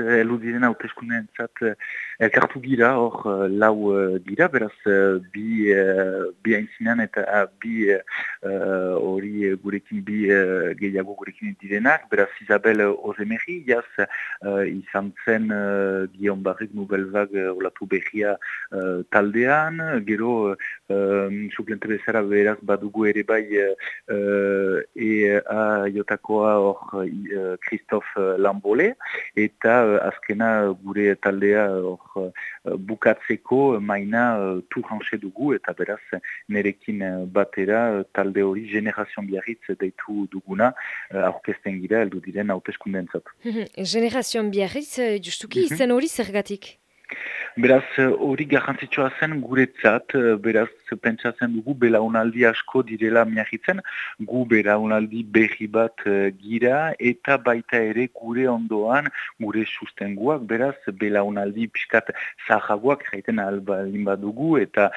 elu diren hauteskunen zat elkartu gira, hor lau dira, beraz bi, bi haintzinean eta bi hori gurekin bi gehiago gurekin direnak, beraz Isabel Ozemeri, jaz izan zen Guillaume Barrik Nubelvag olatu behia taldean, gero suplente bezara beraz badugu ere bai e a jotakoa hor Christophe Lambole eta azkena gure taldea hor bukatzeko maina turranxe dugu eta beraz nerekin batera talde hori generazion biarritz deitu duguna aurkesten gira eldu diren hauteskunden zat. Generazion biarritz justuki izen hori zergatik? Beraz, hori garrantzitsua zen guretzat, beraz, pentsatzen dugu belaunaldi asko direla miagitzen, gu belaunaldi berri bat gira eta baita ere gure ondoan gure sustenguak, beraz, belaunaldi piskat zahagoak jaiten albalin badugu eta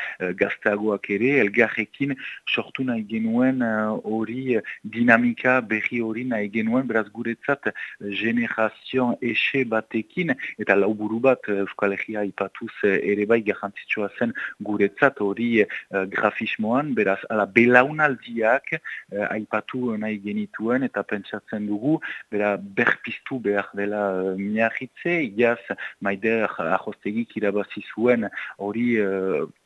gazteagoak ere, elgarrekin sortu nahi genuen hori dinamika berri hori nahi genuen, beraz, guretzat generazion ese batekin eta lauburu bat Euskal Herria ipatuz ere bai garrantzitsua zen guretzat hori grafismoan, beraz, ala belaunaldiak uh, aipatu nahi genituen eta pentsatzen dugu, bera berpiztu behar dela uh, miarritze, iaz maider ahostegik irabazi zuen hori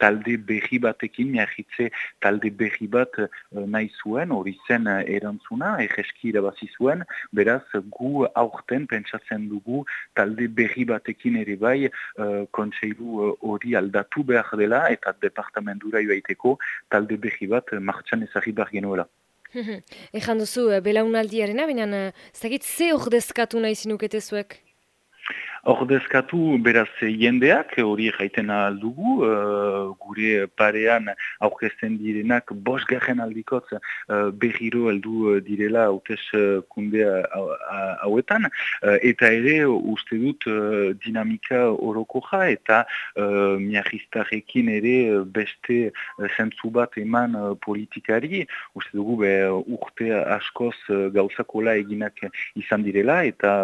talde berri batekin, miarritze talde berri bat uh, nahi zuen, hori zen erantzuna, egeski irabazi zuen, beraz, gu aurten pentsatzen dugu talde berri batekin ere bai uh, kontseilu hori aldatu behar dela eta departamentura joaiteko talde behi bat martxan ezagri behar genuela. Ejan duzu, belaunaldiarena, binean, ez ze ordezkatu nahi zinukete zuek? Ordezkatu beraz jendeak, hori jaiten aldugu, uh, gure parean aurkezten direnak bos garen aldikotz uh, behiro aldu direla hautez kundea hauetan, uh, eta ere uste dut dinamika orokoja eta uh, miagistarrekin ere beste zentzu bat eman politikari, uste dugu be, urte askoz gauzakola eginak izan direla, eta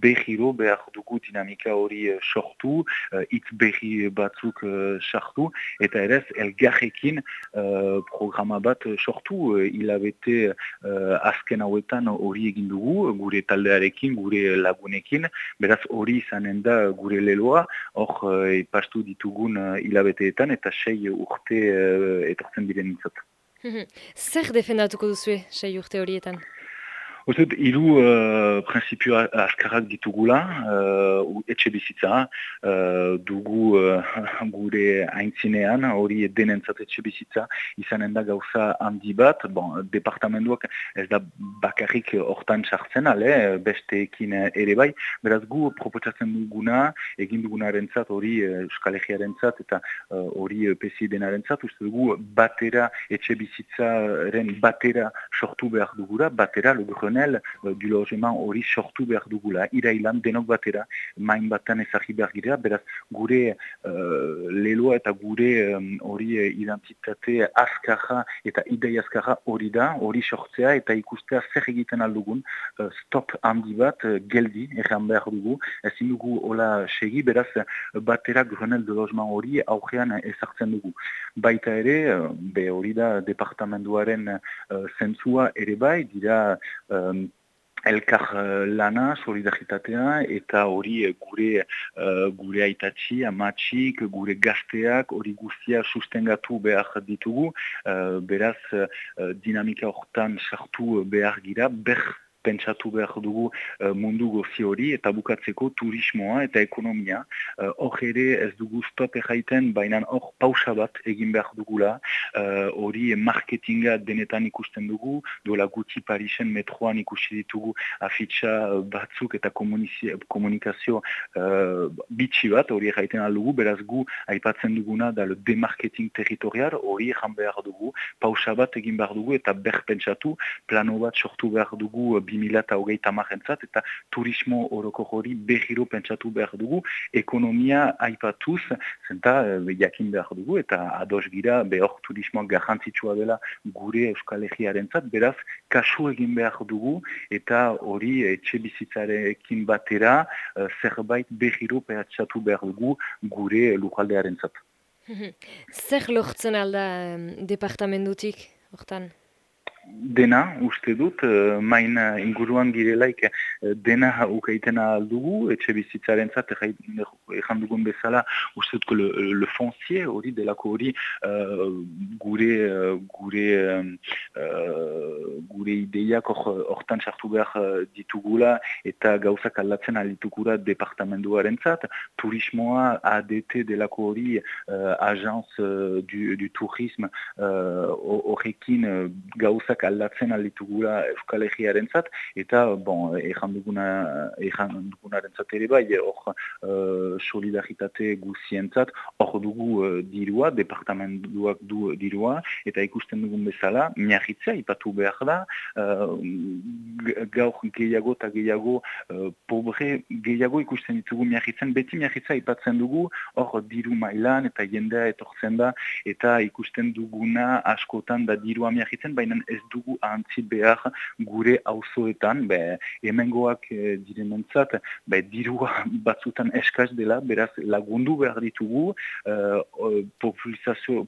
behiro behar dugu dinamika hori uh, sortu, uh, berri batzuk uh, sartu, eta ere elgarrekin uh, programa bat sortu, uh, hilabete uh, azken hauetan hori egin dugu, gure taldearekin, gure lagunekin, beraz hori izanen da gure leloa, hor uh, pastu ditugun uh, hilabeteetan, eta sei urte uh, etortzen diren. Zer defendatuko duzue, sei urte horietan? Ozut, hiru uh, prinsipio askarrak ditugula, uh, etxe bizitza, uh, dugu uh, gure haintzinean, hori denentzat etxe bizitza, izanen da gauza handi bat, bon, departamentuak ez da bakarrik hortan sartzen, ale, besteekin ere bai, beraz gu proposatzen duguna, egin dugunaren zat, hori Euskal Herriaren eta hori uh, pesi denaren zat, uste dugu batera, etxe bizitzaren batera sortu behar dugura, batera, lugurren uh, du logement hori sortu behar dugula, irailan denok batera, main batan ezagri behar gira, beraz gure uh, leloa eta gure hori um, identitate azkarra eta idei azkarra hori da, hori sortzea eta ikustea zer egiten aldugun, uh, stop handi bat, uh, geldi, erran behar dugu, ezin dugu hola segi, beraz batera grenel de logement hori aurrean ezartzen dugu. Baita ere, be hori da departamentuaren uh, zentzua ere bai, dira um, elkar uh, lana, solidaritatea, eta hori uh, gure uh, gure aitatxi, amatxik, gure gazteak, hori guztia sustengatu behar ditugu, uh, beraz uh, dinamika hortan sartu behar gira, ber pentsatu behar dugu uh, mundu gozi hori eta bukatzeko turismoa eta ekonomia. Eh, hor ere ez dugu stop erraiten, baina hor pausa bat egin behar dugula. Eh, hori marketinga denetan ikusten dugu, duela guti Parisen metroan ikusi ditugu afitxa batzuk eta komunikazio uh, bitxi bat, hori erraiten aldugu, beraz gu aipatzen duguna da le demarketing territorial, hori erran behar dugu, pausa bat egin behar dugu eta berpentsatu, plano bat sortu behar dugu 2000 hogeita marentzat, eta turismo oroko hori behiro pentsatu behar dugu, ekonomia aipatuz, zenta jakin behar dugu, eta ados gira behor turismoak garrantzitsua dela gure Euskal Herriaren zat, beraz, kasu egin behar dugu, eta hori etxe bizitzarekin batera, zerbait behiro pentsatu behar dugu gure lujaldearen zat. Zer lortzen alda departamentutik, hortan? Dena, uste dut, uh, main uh, inguruan girelaik uh, dena ukaitena aldugu, etxe bizitzaren zat, ezan dugun bezala, uste dut, le, le foncier hori, delako hori, gure, gure, gure ideiak hortan sartu behar ditugula, eta gauzak aldatzen alitukura departamentuaren zat, turismoa ADT delako hori, uh, agence du, du turisme horrekin uh, gauzak gauzak aldatzen alditugula Euskal Herriaren zat, eta, bon, ejan duguna, dugunaren zat ere bai, hor uh, solidaritate guzien zat, hor dugu uh, dirua, departamentuak du dirua, eta ikusten dugun bezala, miahitzea, ipatu behar da, uh, gaur gehiago eta gehiago uh, pobre gehiago ikusten ditugu miahitzen, beti miahitzea ipatzen dugu, hor diru mailan eta jendea etortzen da, eta ikusten duguna askotan da dirua miahitzen, baina ez dugu ahantzi behar gure auzoetan, be, emengoak e, direnentzat, be, dirua batzutan eskaz dela, beraz lagundu behar ditugu uh, populizazio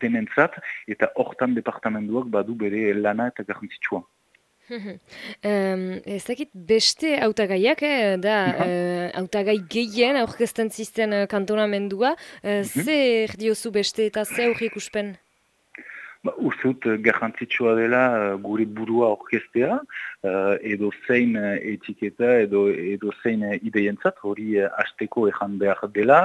denentzat, eta hortan departamentuak badu bere lana eta garrantzitsua. um, ez dakit beste autagaiak, eh, da uh, autagai gehien aurkezten zisten uh, kantonamendua, uh, mm -hmm. zer diozu beste eta zer aurrik ikuspen? Ba, Uzut, eh, garrantzitsua dela uh, gure burua orkestea, uh, edo zein etiketa, edo, edo zein ideientzat, hori azteko ezan behar dela.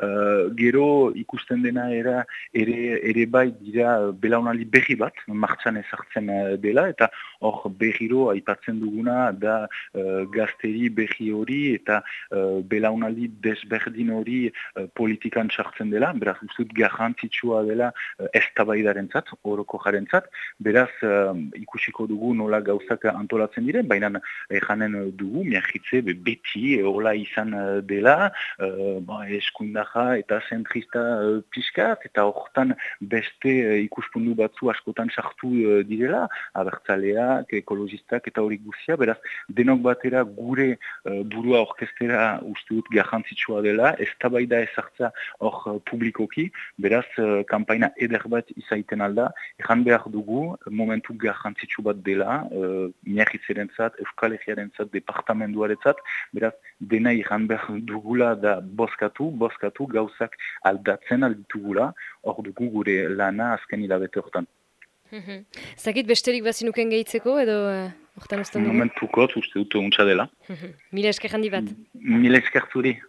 Uh, gero ikusten dena era, ere, ere bai dira belaunali berri bat, martxan ezartzen uh, dela, eta hor berriro aipatzen duguna da uh, gazteri berri hori, eta uh, belaunali desberdin hori uh, politikan sartzen dela, beraz, uzut, garrantzitsua dela uh, ez tabaidaren zat, oroko jarentzat, beraz uh, ikusiko dugu nola gauzak antolatzen diren, baina eh, janen dugu, miahitze beti hola izan dela, uh, ba, eskundaja eta zentrista uh, piskat, eta hortan beste uh, ikuspundu batzu askotan sartu uh, direla, abertzaleak, ekologistak eta hori guzia, beraz denok batera gure uh, burua orkestera uste dut garrantzitsua dela, ez tabaida ezartza hor uh, publikoki, beraz uh, kampaina eder bat izaiten alda, Ejan behar dugu, momentu garrantzitsu bat dela, uh, miahitzeren zat, euskal egiaren zat, beraz, dena ejan behar dugula da boskatu, boskatu gauzak aldatzen alditugula, hor dugu gure lana azken hilabete hortan. Mhm. Zakit besterik bazinuken gehitzeko edo uh, hortan usten dugu? Momentuko, uste dut untsa dela. Mhm. Mila esker handi bat? Mila esker zuri.